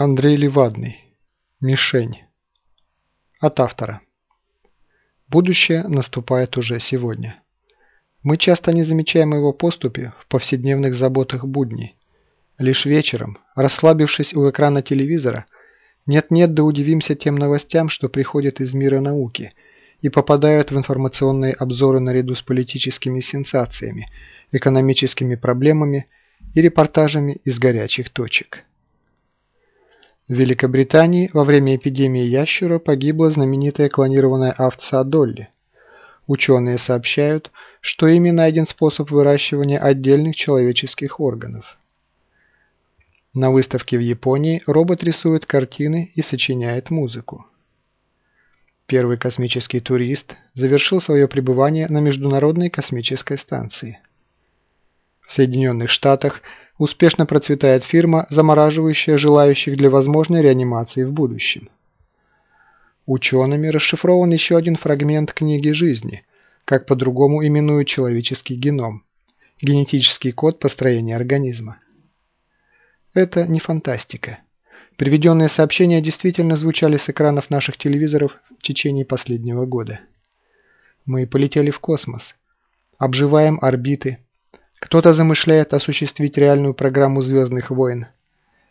Андрей Левадный. Мишень. От автора. Будущее наступает уже сегодня. Мы часто не замечаем его поступи в повседневных заботах будней. Лишь вечером, расслабившись у экрана телевизора, нет-нет да удивимся тем новостям, что приходят из мира науки и попадают в информационные обзоры наряду с политическими сенсациями, экономическими проблемами и репортажами из горячих точек. В Великобритании во время эпидемии ящера погибла знаменитая клонированная овца Долли. Ученые сообщают, что ими найден способ выращивания отдельных человеческих органов. На выставке в Японии робот рисует картины и сочиняет музыку. Первый космический турист завершил свое пребывание на Международной космической станции. В Соединенных Штатах успешно процветает фирма, замораживающая желающих для возможной реанимации в будущем. Учеными расшифрован еще один фрагмент книги жизни, как по-другому именуют человеческий геном, генетический код построения организма. Это не фантастика. Приведенные сообщения действительно звучали с экранов наших телевизоров в течение последнего года. Мы полетели в космос, обживаем орбиты, кто-то замышляет осуществить реальную программу «Звездных войн».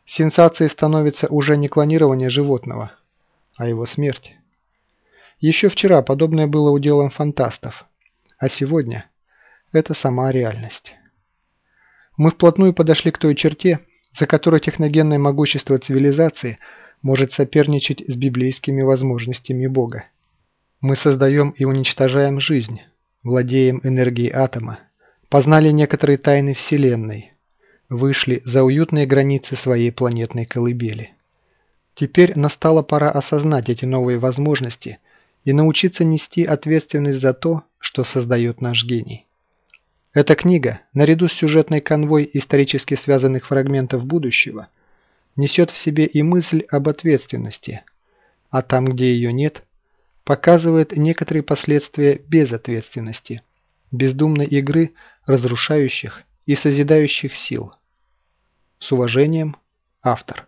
Сенсацией становится уже не клонирование животного, а его смерть. Еще вчера подобное было уделом фантастов, а сегодня это сама реальность. Мы вплотную подошли к той черте, за которой техногенное могущество цивилизации может соперничать с библейскими возможностями Бога. Мы создаем и уничтожаем жизнь, владеем энергией атома, познали некоторые тайны Вселенной, вышли за уютные границы своей планетной колыбели. Теперь настала пора осознать эти новые возможности и научиться нести ответственность за то, что создает наш гений. Эта книга, наряду с сюжетной конвой исторически связанных фрагментов будущего, несет в себе и мысль об ответственности, а там, где ее нет, показывает некоторые последствия безответственности, бездумной игры разрушающих и созидающих сил. С уважением, автор.